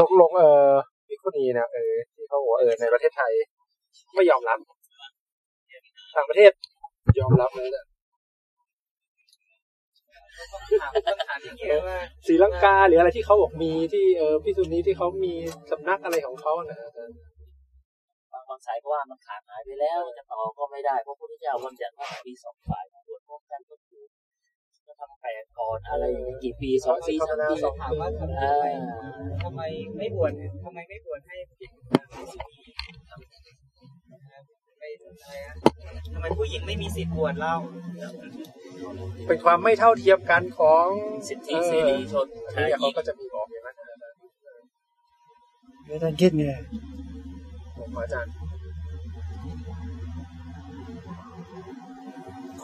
ตกลงเออพิคุณีนะเออที่เขาบอกว่าเออในประเทศไทย ไม่ยอมรับต่างประเทศยอมรับเลยแหละถามคำถามอย่างเงี้ยว่าศรีลังกาหรืออะไรที่เขาบอกมีที่เออพิสุนีที่เขามีสำนักอะไรของเขานะอาจารย์บางคนสายก็ว่ามันขาดหายไปแล้วจะต่อก็ไม่ได้เพราะพระพุทธเจ้าวันจันทร์ว่ามีสองฝ่ายมาบวชพร้อมกันก็คือ จะทำแปดก่อนอะไรอย่างเงี้ยกี่ปีสองปีสามปีถามว่าทำไมเออทำไมไม่บวชทำไมไม่บวชให้ผู้หญิงไม่สิมีไม่อะไรนะทำไมผู้หญิงไม่มีสิทธิ์บวชเล่าเป็นความไม่เท่าเทียมกันของสิทธิเสรีชนอันชายนี้หเขาญิงก็จะมีบอกอย่างนั้นนะอาจารย์แล้วท่านคิดไงผมอาจารย์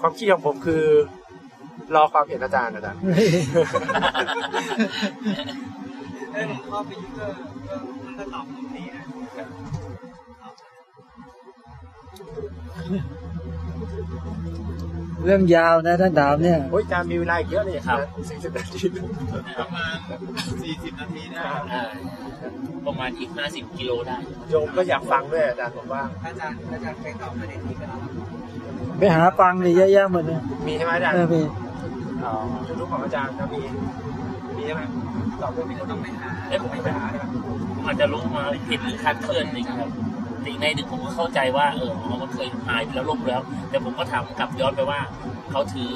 ความคิดของผมคือ รอความเห็นอาจารย์อาจารย์เออหลวงพ่อไปยุก็ก็ตอบผมดีนะเรื่องยาวนะท่านถามเนี่ยโอ้ยอาจารย์มีเวลาเยอะเลยครับสี่สิบนาทีประมาณสี่สิบนาทีได้ประมาณอีกห้าสิบกิโลได้โยมก็อยากฟังด้วยอาจารย์ผมว่าอาจารย์อาจารย์ไปตอบประเด็นนี้ไปแล้วครับไปหาฟังเลยเยอะแยะหมดเลยมีใช่ไหมอาจารย์มี อ๋อยูทูบของอาจารย์ก็มีมีใช่ไหมตอบด้วยมีต้องไปหาเอ้ยผมไม่ไปหาใช่ไหมผมอาจจะรู้มาผิดหรือคลาดเคลื่อนจริงครับแต่อีกในหนึ่งผมก็เข้าใจว่าเออมันเคยหายไปแล้วลบแล้ว แต่ผมก็ถามกลับย้อนไปว่าเขาถือ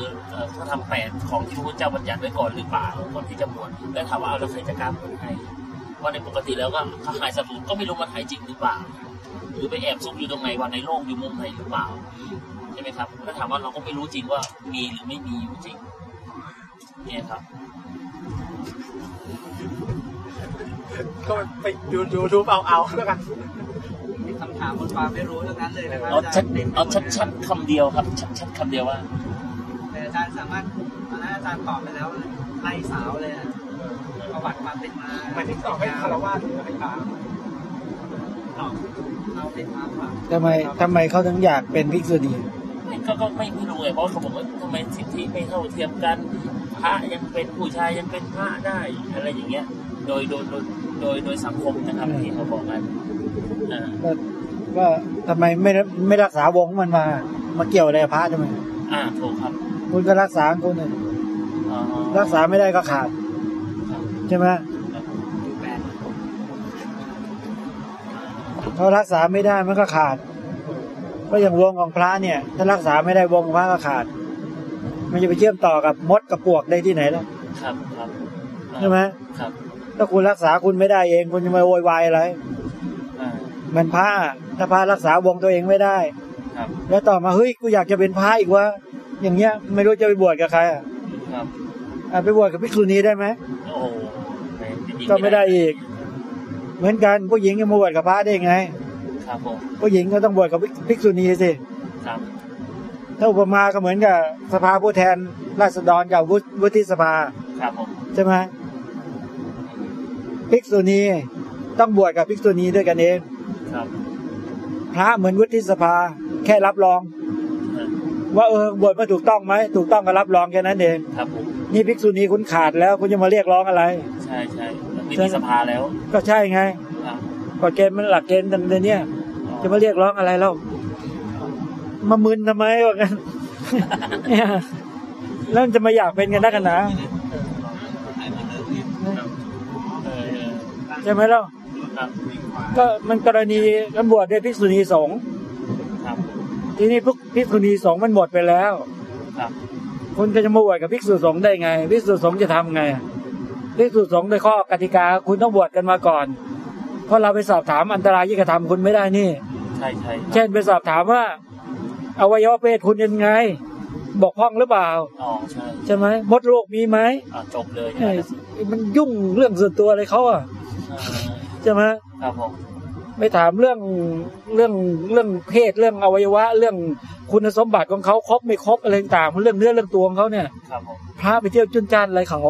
เขาทำแปดของที่พระพุทธเจ้าบัญญัติไว้ก่อนหรือเปล่าก่อนที่จะบวชแล้วถามว่าเอาแล้วใครจะกล้าบวชให้ว่าในปกติแล้วก็ถ้าหายสมุนก็ไม่รู้มันหายจริงหรือเปล่า หรือไปแอบซุกอยู่ตรงไหนวันในโลกอยู่มุมไหนหรือเปล่าใช่ไหมครับแล้วถามว่าเราก็ไม่รู้จริงว่ามีหรือไม่มีอยู่จริง เนี่ยครับ ก็ไปดูยูทูบเอาเอาแล้วกันมีคำถามบนความไม่รู้ทั้งนั้นเลยนะครับเอาอาจาชัดรย์เต็มไปหมเอาดชัดชัดคำเดียวครับ ชัดชัดคำเดียวว่าแต่อาจารย์สามารถตอนนั้นอาจารย์ตอบไปแล้วไล่สาวเลยอะประวัติความเป็นมาหมายถึงตอบให้คารวะหรือให้พระตอบเราเป็นมาความทำไมทำไมเขาถึงอยากเป็นภิกษุณีก็ก็ไม่ไม่รู้ไงเพราะเขาบอกว่าทำไมสิทธิไม่เท่าเทียมกัน พระยังเป็นผู้ชายยังเป็นพระได้อะไรอย่างเงี้ย โดยโดยโดยโดยโดยสังคมนะครับที่เขาบอกกันอ่าก็ก็ทำไมไม่ไม่รักษาวงมันมามาเกี่ยวอะไรกับพระทำไมอ่าถูกครับ คุณก็รักษาของคุณน่ะอ๋อรักษาไม่ได้ก็ขาดครับใช่ไหมแปดเขารักษาไม่ได้มันก็ขาด ก็อย่างวงของพระเนี่ย ถ้ารักษาไม่ได้วงของพระก็ขาด มันจะไปเชื่อมต่อกับมดกับปลวกได้ที่ไหนล่ะครับครับใช่ไหมครับ ถ้าคุณรักษาคุณไม่ได้เองคุณจะมาโวยวายอะไรอ่าเหมันพระถ้าพระรักษาวงตัวเองไม่ได้ครับ แล้วต่อมาเฮ้ยกูอยากจะเป็นพระอีกวะอย่างเงี้ย ไม่รู้จะไปบวชกับใครอะครับอะไปบวชกับภิกษุณีได้ไหมโอ้ไม่ก็ไม่ได้อีก เหมือนกันผู้หญิงจะมาบวชกับพระได้ไง ครับผมผู้หญิงก็ต้องบวชกับภิกษุณีสิครับ ถ้าอุปมาก็เหมือนกับสภาผู้แทนราษฎรกับวุฒิวุฒิสภาครับผมใช่ไหมภิกษุณีต้องบวชกับภิกษุณีด้วยกันเองครับพระเหมือนวุฒิสภาแค่รับรองอ่าว่าเออบวชมาถูกต้องไหมถูกต้องก็รับรองแค่นั้นเองครับผมนี่ภิกษุณีคุณขาดแล้วคุณจะมาเรียกร้องอะไร ใช่ใช่มันมีสภาแล้ว ก็ใช่ไงครับกฎเกณฑ์มันหลักเกณฑ์ดังเนี้ยจะมาเรียกร้องอะไรแล้ว มามึนทำไมวะกันเนี่ยแล้วมันจะมาอยากเป็นกันนักกันหนาเออใช่ไหมเล่าครับก็มันกรณีตำรวจด้วยภิกษุณีสงฆ์ครับทีนี้พวกภิกษุณีสงฆ์มันหมดไปแล้วครับคุณก็จะมาบวชกับภิกษุสงฆ์ได้ไงภิกษุสงฆ์จะทำไงภิกษุสงฆ์โดยข้อกติกาคุณต้องบวชกันมาก่อน เพราะเราไปสอบถามอันตรายที่กระทำคุณไม่ได้นี่ ใช่ใช่เช่นไปสอบถามว่า อวัยวะเพศคุณยังไง บกพร่องหรือเปล่าอ๋อใช่ใช่ไหมมดลูกมีไหมอ่าจบเลยเอ้ยมันยุ่งเรื่องส่วนตัวอะไรเขาอะอ่าใช่ไหมครับผมไม่ถามเรื่องเรื่องเรื่องเพศเรื่องอวัยวะ เรื่องคุณสมบัติของเขาครบไม่ครบอะไรต่างๆมันเรื่องเนื้อเรื่องตัวของเขาเนี่ยครับผมพระไปเที่ยวจุนจ้านอะไรเขา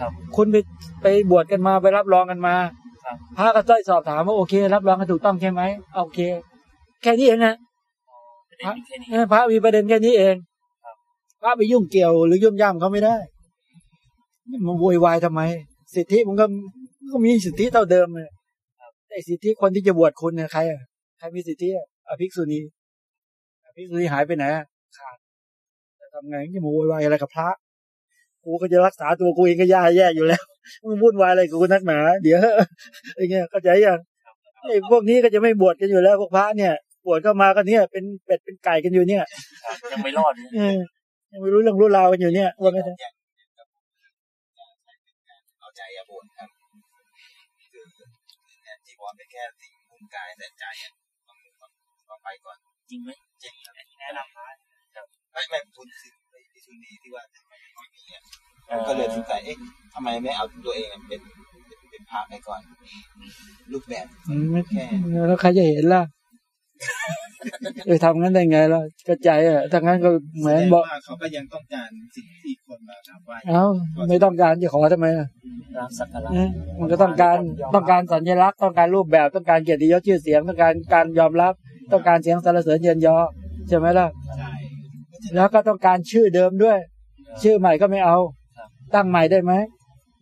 ครับคุณไปไปบวชกันมาไปรับรองกันมาครับพระก็ต้อยสอบถามว่าโอเค รับรองกันถูกต้องใช่ไหมโอเค แค่นี้เองนะ พระมีประเด็นแค่นี้เองครับพระไปยุ่งเกี่ยวหรือยุ่มย่ำเขาไม่ได้มันโวยวายทำไม สิทธิมันก็ก็มีสิทธิเท่าเดิมเลยไอ้สิทธิคนที่จะบวชคุณเนี่ยใครอะใครมีสิทธิอะอภิกษุณีอภิกษุณีหายไปไหนอะขาดจะทำไงจะมาโวยวายอะไรกับพระกูก็จะรักษาตัวกูเองก็ย่าแย่อยู่แล้วมึงวุ่นวายอะไรกับกูนักหนาเดี๋ยวไอ้เงี้ยเข้าใจยังไอ้พวกนี้ก็จะไม่บวชกันอยู่แล้วพวกพระเนี่ยบ วชเข้ามาก็เนี่ย เป็นเป็ดเป็นไก่กันอยู่เนี่ยครับยังไม่รอดเลยเออยังไม่รู้เรื่องรู้ราวกันอยู่เนี่ยว่าไงนะเอาใจอย่าบ่นครับคือเนี่ยจีวรเป็นแค่สิ่งมุมกายแต่ใจอะต้องต้องต้องไปก่อน จริงไหมจริงครับแนะนำนะไม่ไม่ทุนสิพิทุนีที่ว่าทำไมไม่มีอะก็เลยสงสัยเอ๊ะทำไมไม่เอาตัวเองอะเป็นเป็นเป็นพระไปก่อน รูปแบบอืมไม่แล้วใครจะเห็นล่ะ เออทำงั้นได้ไงล่ะกระจายอะถ้างั้นก็เหมือนบอกว่าเขาก็ยังต้องการสิ่งที่คนมากราบไหว้เอ้าไม่ต้องการจะขอทำไมอะกราบสักการะเออมันก็ต้องการต้องการสัญลักษณ์ต้องการรูปแบบต้องการเกียรติยศชื่อเสียงต้องการการยอมรับ ต้องการเสียงสรรเสริญเยินยอใช่ไหมล่ะใช่แล้วก็ต้องการชื่อเดิมด้วย ชื่อใหม่ก็ไม่เอา ตั้งใหม่ได้ไหม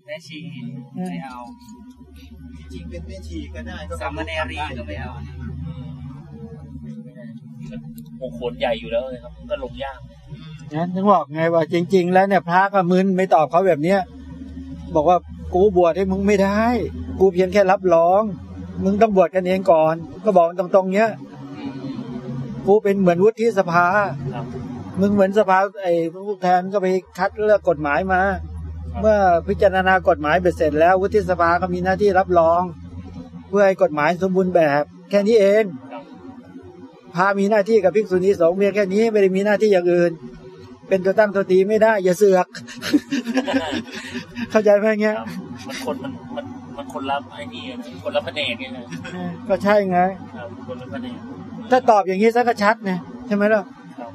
แม่ชีไม่เอาจริงๆเป็นแม่ชีก็ได้ก็สามเณรีก็ไม่เอา มงคลใหญ่อยู่แล้วเลยครับก็ลงยากงั้นถึงบอกไงว่าจริง ๆ แล้วเนี่ยพระก็มึนไม่ตอบเขาแบบเนี้ยบอกว่ากูบวชให้มึงไม่ได้ กูเพียงแค่รับรอง มึงต้องบวชกันเองก่อน ก็บอกตรงๆเนี้ยกูเป็นเหมือนวุฒิสภามึงเหมือนสภาไอ้ผู้แทนก็ไปคัดเลือกกฎหมายมา เมื่อพิจารณากฎหมายเบ็ดเสร็จแล้ววุฒิสภาก็มีหน้าที่รับรอง เพื่อให้กฎหมายสมบูรณ์แบบ แค่นี้เอง พามีหน้าที่กับภิกษุณีสงฆ์เพียงแค่นี้ไม่ได้มีหน้าที่อย่างอื่น เป็นตัวตั้งตัวตีไม่ได้ อย่าเสือก เข้าใจไหมเงี้ยครับมันคนมันมันมันคนละไอ้นี่อะคนละแผนกไงนะเออก็ใช่ไงครับคนละแผนกถ้าตอบอย่างนี้ซะก็ชัดไงใช่ไหมล่ะครับ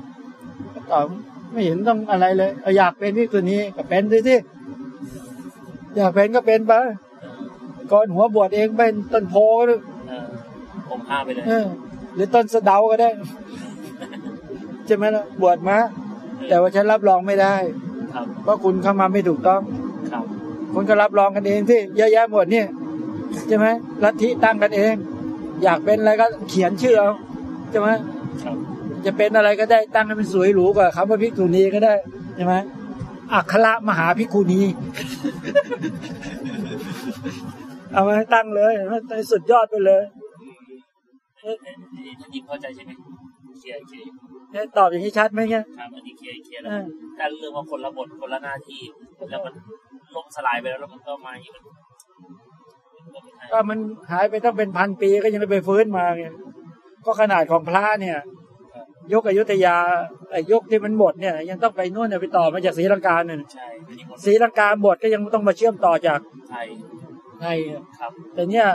ตอบไม่เห็นต้องอะไรเลยเอาอยากเป็นภิกษุณีก็เป็นสิที่อยากเป็นก็เป็นไปก่อนหัวบวชเองเป็นต้นโพก็ได้เออผมพาไปเลยเออ หรือต้นสะเดาก็ได้ใช่ไหมล่ะบวชมาแต่ว่าฉันรับรองไม่ได้ครับเพราะคุณเข้ามาไม่ถูกต้องครับคุณก็รับรองกันเองที่เยอะแยะหมดเนี่ยใช่ไหมลัทธิตั้งกันเอง อยากเป็นอะไรก็เขียนชื่อเอาใช่ไหมครับจะเป็นอะไรก็ได้ตั้งให้มันสวยหรูกว่าคำว่าภิกษุณีก็ได้ใช่ไหมอัครมหาภิกขุณีเอามาให้ตั้งเลยให้สุดยอดไปเลยเอ๊ะเอ๊ะนี่ ท่านหญิงเข้าใจใช่ไหมเคลียร์เคลียร์ตอบอย่างนี้ชัดไหมเนี่ยครับอันนี้เคลียร์เคลียร์แล้วอการเรื่องว่าคนละบทคนละหน้าที่แล้วมันล่มสลายไปแล้วแล้วมันก็มาอย่างนี้มันก็ไม่ใช่ก็มันหายไปตั้งเป็นพันปีก็ยังไม่ไปฟื้นมาไงก็ขนาดของพระเนี่ย ยกอยุธยาไอ้ยกที่มันหมดเนี่ย ยังต้องไปนู่นเนี่ยไปต่อมาจากศรีลังกาเนี่ยศรีลังกาบทก็ยังต้องมาเชื่อมต่อจากไทยไทยครับ แต่เนี่ย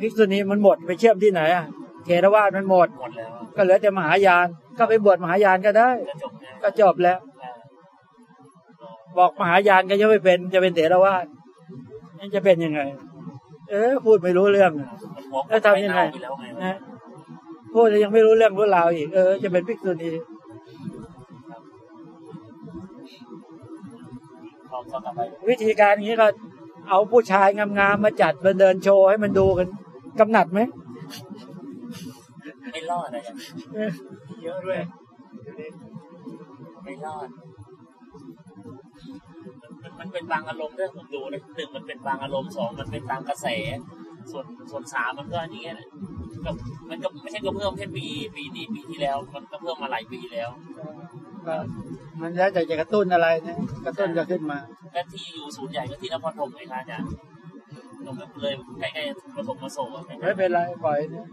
ภิกษุณีมันหมดไปเชื่อมที่ไหนอะ เทรวาสมันหมดหมดแล้วก็เหลือแต่มหายาน ก็ไปบวชมหายานก็ได้ ก็จบแล้วก็จบแล้วอ่าบอกมหายานก็ยังไม่เป็นจะเป็นเถรวาสนั่นจะเป็นยังไง เออพูดไม่รู้เรื่องอะมันหัวแล้วทำยังไงปแล้วไงนะพูดแล้วยังไม่รู้เรื่องรู้ราวอีก เออจะเป็นภิกษุณีพร้อมก็กลับไปวิธีการอย่างนี้ก็เอาผู้ชายงามๆมาจัดมาเดินโชว์ให้มันดูกันกำหนัดไหม ไม่รอดอะไรกันเออเยอะด้วยไม่รอดมันมันเป็นบางอารมณ์ด้วยผมดูนะหนึ่งมันเป็นบางอารมณ์สองมันเป็นตามกระแส ส่วนส่วนสามมันก็อันนี้แหละก็มันก็ไม่ใช่ก็เพิ่มแค่ปีปีนี้ปีที่แล้ว มันก็เพิ่มมาหลายปีแล้วก็มันแล้วแต่จะกระตุ้นอะไรนะกระตุ้นจะขึ้นมาและที่อยู่ศูนย์ใหญ่ก็ที่นครปฐมเลยค่ะอาจารย์ตรงนั้นเลยใกล้ๆปฐมมาโศกอะไม่เป็นไรปล่อยนะ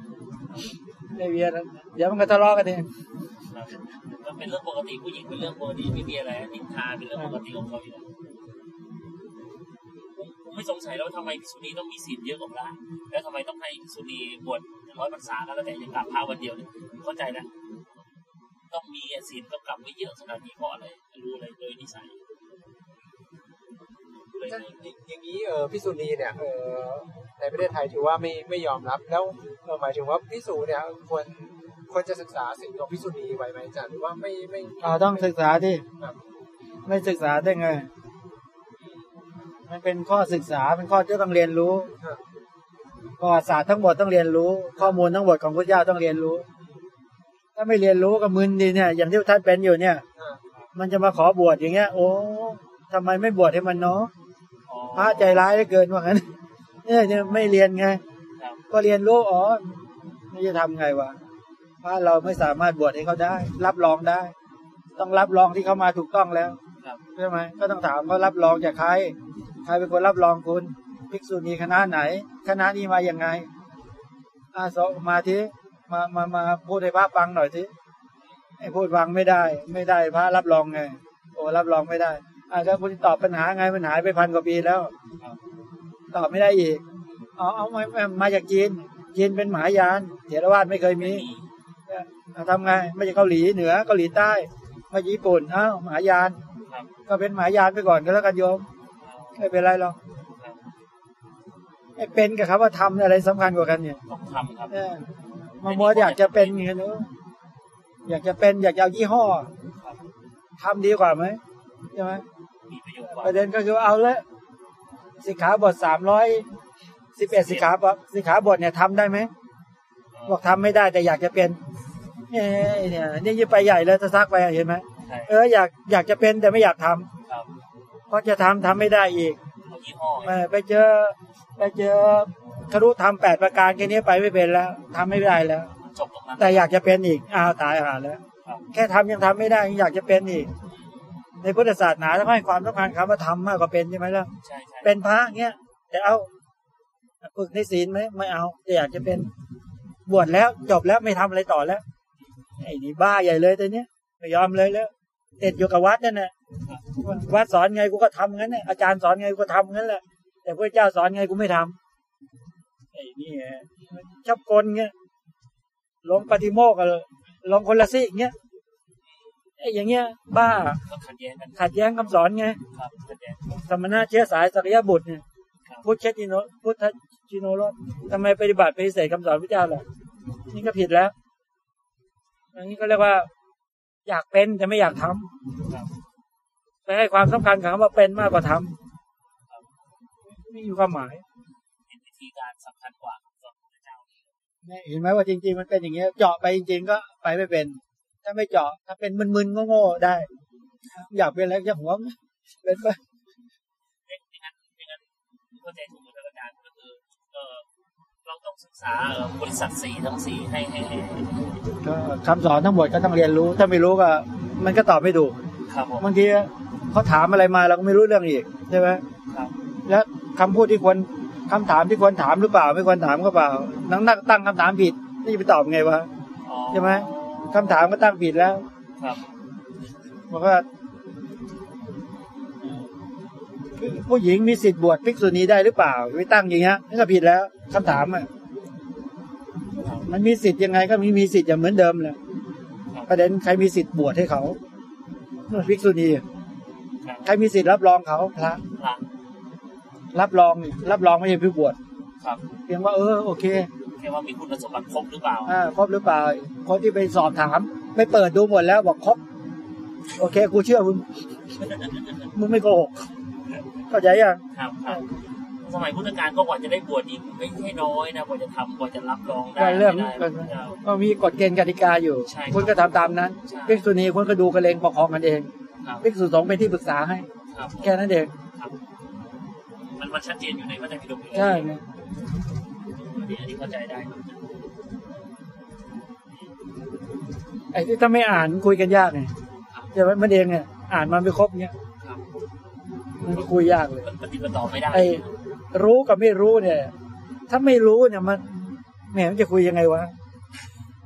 ไม่เวียนแล้วเดี๋ยวมันก็ทะเลาะกันเองมันเป็นเรื่องปกติผู้หญิงเป็นเรื่องปกติไม่มีอะไรนินทาเป็นเรื่องปกติของเขาอยู่แล้วผมไม่สงสัยแล้วว่าทำไมพิษุณีต้องมีศีลเยอะกว่าพระแล้วทำไมต้องให้พิษุณีบวชร้อยพรรษาแล้วแต่ยังกลับพระวันเดียวเนี่ยเข้าใจนะต้องมีศีลกำกับไว้เยอะขนาดนี้เพราะอะไรรู้อะไรโดยนิสัย อย่างนี้เออพิษุณีเนี่ยเออในประเทศไทยถือว่าไม่ไม่ยอมรับ แล้วเออหมายถึงว่าพิสูเนี่ยควรควรจะศึกษาสิ่งของพิษุณีไว้ไหมอาจารย์หรือว่าไม่ไม่อ่าต้องศึกษาที่ครับไม่ศึกษาได้ไง มันเป็นข้อศึกษาเป็นข้อที่ต้องเรียนรู้ครับประวัติศาสตร์ทั้งหมดต้องเรียนรู้ ข้อมูลทั้งหมดของพระเจ้าต้องเรียนรู้ ถ้าไม่เรียนรู้ก็มึนดีเนี่ย อย่างที่ท่านเป็นอยู่เนี่ยอ่ามันจะมาขอบวชอย่างเงี้ย โอ้ทำไมไม่บวชให้มันเนาะอ๋อ พระใจร้ายเหลือเกินว่างั้นเนี่ยเนี่ยไม่เรียนไงครับก็เรียนรู้อ๋อนี่จะทำไงวะพระเราไม่สามารถบวชให้เขาได้ รับรองได้ ต้องรับรองที่เขามาถูกต้องแล้วครับใช่ไหมก็ต้องถามเขารับรองจากใคร ใครเป็นคนรับรองคุณภิกษุณีคณะไหน คณะนี้มาอย่างไง อาสอมาทีมามามาพูดให้พระฟังหน่อยทีไอ้พูดฟังไม่ได้ ไม่ได้พระรับรองไง โอ้รับรองไม่ได้ อาแล้วคุณตอบปัญหาไงมันหายไปพันกว่าปีแล้ว ตอบไม่ได้อีกเอาเอามามามาจากจีนจีนเป็นมหายานเถรวาทไม่เคยมีมีเอาทำไงไม่ใช่เกาหลีเหนือเกาหลีใต้มาญี่ปุ่นอ้าวมหายานครับก็เป็นมหายานไปก่อนก็แล้วกันโยมไม่เป็นไรหรอกครับไอ้เป็นกับคำว่าทำเนี่ยอะไรสำคัญกว่ากันเนี่ยต้องทำครับเออมามัวอยากจะเป็นไงเนอะอยากจะเป็นอยากจะเอายี่ห้อทำดีกว่าไหมใช่ไหม มีประโยชน์กว่าประเด็นก็คือเอาละสิกขาบทสามร้อยสิบเอ็ดสิกขาบทสิกขาบทเนี่ยทำได้ไหมบอกทำไม่ได้แต่อยากจะเป็นเอ้ยเนี่ยนี่ยิ่งไปใหญ่เลยถ้าซักไปเห็นไหมใช่เอออยากอยากจะเป็นแต่ไม่อยากทำครับเพราะจะทำทำไม่ได้อีกเอายี่ห้อเออไปเจอไปเจอครุทำแปดประการแค่นี้ไปไม่เป็นแล้วทำไม่ได้แล้วจบตรงนั้นแต่อยากจะเป็นอีกอ้าวตายหาแล้วครับแค่ทำยังทำไม่ได้ยังอยากจะเป็นอีก ในพุทธศาสนาต้องให้ความสำคัญคำว่าทำมากกว่าเป็นใช่ไหมล่ะใช่ใช่เป็นพระเงี้ยแต่เอาฝึกในศีลไหมไม่เอาแต่อยากจะเป็นบวชแล้วจบแล้วไม่ทำอะไรต่อแล้วไอ้นี่บ้าใหญ่เลยตัวเนี้ยไม่ยอมเลยแล้วติดอยู่กับวัดนั่นแหละวัดสอนไงกูก็ทำงั้นแหละอาจารย์สอนไงกูก็ทำงั้นแหละแต่พระเจ้าสอนไงกูไม่ทำไอ้นี่ไงชอบกลเงี้ยลงปฏิโมกข์อะลงคนละซี่อย่างเงี้ยไอ้อย่างเงี้ย บ้าก็ขัดแย้งกันขัดแย้งคำสอนไงครับขัดแย้งสมณะเชื้อสายสักยบุตรเนี่ยครับพุทธชิโนพุทธชิโนรสทำไมปฏิบัติปฏิเสธคำสอนพระเจ้าล่ะนี่ก็ผิดแล้ว อันนี้ก็เรียกว่า อยากเป็นแต่ไม่อยากทำครับไปให้ความสำคัญกับคำว่าเป็นมากกว่าทำไม่มีความหมายเห็นวิธีการสำคัญกว่าสอนพระเจ้าเนี่ยเห็นไหมว่าจริง ๆ มันเป็นอย่างเงี้ยเจาะไปจริง ๆ ก็ไปไม่เป็น ถ้าไม่เจาะถ้าเป็นมึนๆโง่ๆได้ อยากเป็นอะไรจะหัวเป็นไปไม่ไม่งั้นไม่งั้นเข้าใจถูกไหมครับอาจารย์ก็คือเออเราต้องศึกษาเอ่อบริษัทสีทั้งสีให้ให้ให้ก็คำสอนทั้งหมดก็ต้องเรียนรู้ ถ้าไม่รู้ก็ มันก็ตอบไม่ถูกครับผมบางทีเขาถามอะไรมาเราก็ไม่รู้เรื่องอีกใช่ไหมครับ แล้วคำพูดที่ควรคำถามที่ควรถามหรือเปล่า ไม่ควรถามก็เปล่านังนักตั้งคำถามผิดนี่จะไปตอบไงวะอ๋อใช่ไหม คำถามก็ตั้งผิดแล้ว ครับบอกว่าผู้หญิงมีสิทธิ์บวชภิกษุณีได้หรือเปล่าไปตั้งอย่างเงี้ยนี่ก็ผิดแล้วคำถามอะมันมีสิทธิ์ยังไงก็มีมีสิทธิ์อย่างเหมือนเดิมแหละประเด็นใครมีสิทธิ์บวชให้เขาภิกษุณีครับใครมีสิทธิ์รับรองเขาพระพระรับรองนี่รับรองไม่ใช่ผู้บวชครับเพียงว่าเออโอเค แค่ว่ามีคุณสมบัติครบหรือเปล่าอ่าครบหรือเปล่า คนที่ไปสอบถาม ไม่เปิดดูหมดแล้วบอกครบ โอเคกูเชื่อมึงมึงไม่โกหกเข้าใจยังครับครับสมัยพุทธกาลก็กว่าจะได้บวชอีกไม่ใช่น้อยนะกว่าจะทำกว่าจะรับรองได้ก็เรื่องไม่ได้ก็พระเจ้าก็มีกฎเกณฑ์กติกาอยู่ใช่คุณก็ทำตามนั้นใช่ภิกษุณีคุณก็ดูกระเลงปกครองกันเองครับภิกษุสงฆ์เป็นที่ปรึกษาให้ครับแค่นั้นเองมันมันชัดเจนอยู่ในพระไตรปิฎกอยู่แล้วใช่ อันนี้อันนี้เข้าใจได้ครับไอ้ที่ถ้าไม่อ่านคุยกันยากไงใช่ไหมมันเองเนี่ยอ่านมันไม่ครบเนี่ยครับมันก็คุยยากเลยมันปฏิบัติต่อไม่ได้ไอ้รู้กับไม่รู้เนี่ย ถ้าไม่รู้เนี่ยมันแหมมันจะคุยยังไงวะ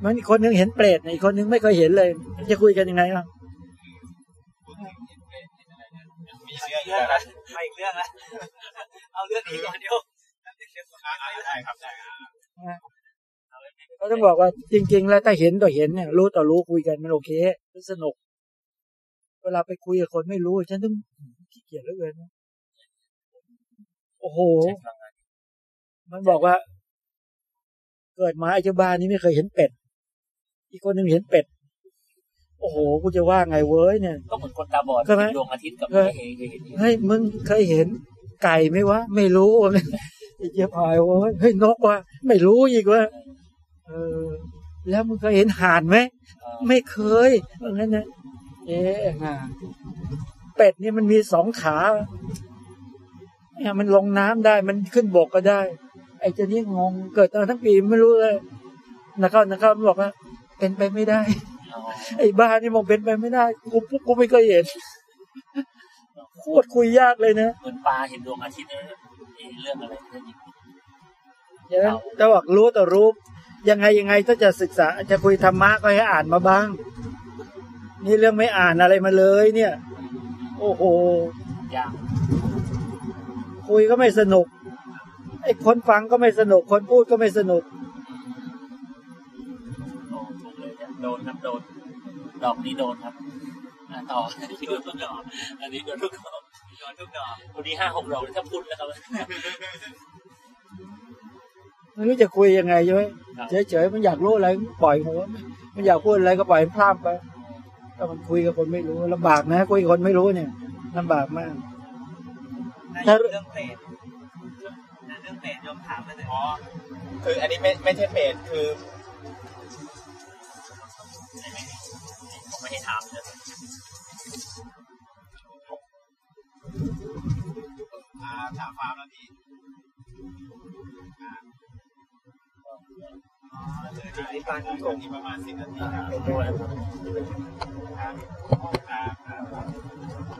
มันอีกคนนึงเห็นเปรตเนี่ยอีกคนนึงไม่เคยเห็นเลย จะคุยกันยังไงล่ะมีเรื่องอยู่แล้วนะไปอีกเรื่องละเอาเรื่องนี้ก่อนเดี๋ยว ได้ครับได้ก็ต้องบอกว่าจริง ๆ แล้วถ้าเห็นต่อเห็นเนี่ยรู้ต่อรู้คุยกันมันโอเคมันสนุก เวลาไปคุยกับคนไม่รู้ฉันต้องขี้เกียจเหลือเกินนะโอ้โห มันบอกว่า เกิดมาไอ้เจ้าบ้านนี้ไม่เคยเห็นเป็ด อีกคนหนึ่งเห็นเป็ด โอ้โห กูจะว่าไงเว้ยเนี่ย ก็เหมือนคนตาบอดใช่ไหมดวงอาทิตย์กับเออไม่เห็นเห็นเฮ้ยมึงเคยเห็นไก่ไหมวะ ไม่รู้ไอ้ เจี๊ยบหายโอ้ยเฮ้ยนกวะไม่รู้อีกวะเออ แล้วมึงเคยเห็นห่านไหมไม่เคยเพราะงั้นนะเอ๊ะห่าเป็ดนี่มันมีสองขาเนี่ยมันลงน้ำได้มันขึ้นบกก็ได้ ไอ้เจ้านี่งงเกิดมาทั้งปีไม่รู้เลยนะครับนะครับบอกว่าเป็นไปไม่ได้ ไอ้บ้านี่มองเป็นไปไม่ได้กูกูไม่เคยเห็นโคตรคุยยากเลยนะเหมือนปลาเห็นดวงอาทิตย์เนี่ย เอ๊ะเรื่องอะไรที่ยิงใช่ไหมแต่บอกรู้ต่อรู้ยังไงยังไงถ้าจะศึกษาจะคุยธรรมะก็ให้อ่านมาบ้าง นี่เรื่องไม่อ่านอะไรมาเลย เนี่ย โอ้โหยากคุยก็ไม่สนุกไอ้คนฟังก็ไม่สนุก คนพูดก็ไม่สนุกโอ้ถูกเลยเนี่ยโดนครับโดนดอกนี้โดนครับอะต่อโดนทุกดอกอันนี้โดนทุกด อนทุกดอกวันนี้ห้าหกดอกถ้าพูดแล้วครับไม่รู้จะคุยยังไงใช่ไหมเฉยๆมันอยากรู้อะไรปล่อยหัวมันอยากพูดอะไรก็ปล่อยมันพลาดไปก็มันคุยกับคนไม่รู้ลำบากนะคุยกับคนไม่รู้เนี่ยลำบากมากนะเรื่องเปรตเรื่องเปรตโยมถามมาเลยอ๋อคืออันนี้ไม่ไม่ใช่เป็ดคือผมไม่ให้ถามเลย อ่าถามฟาร์มแล้วพี่จิตวิปันตรงนี่ประมาณสิบนาทีครับด้วยครับครับ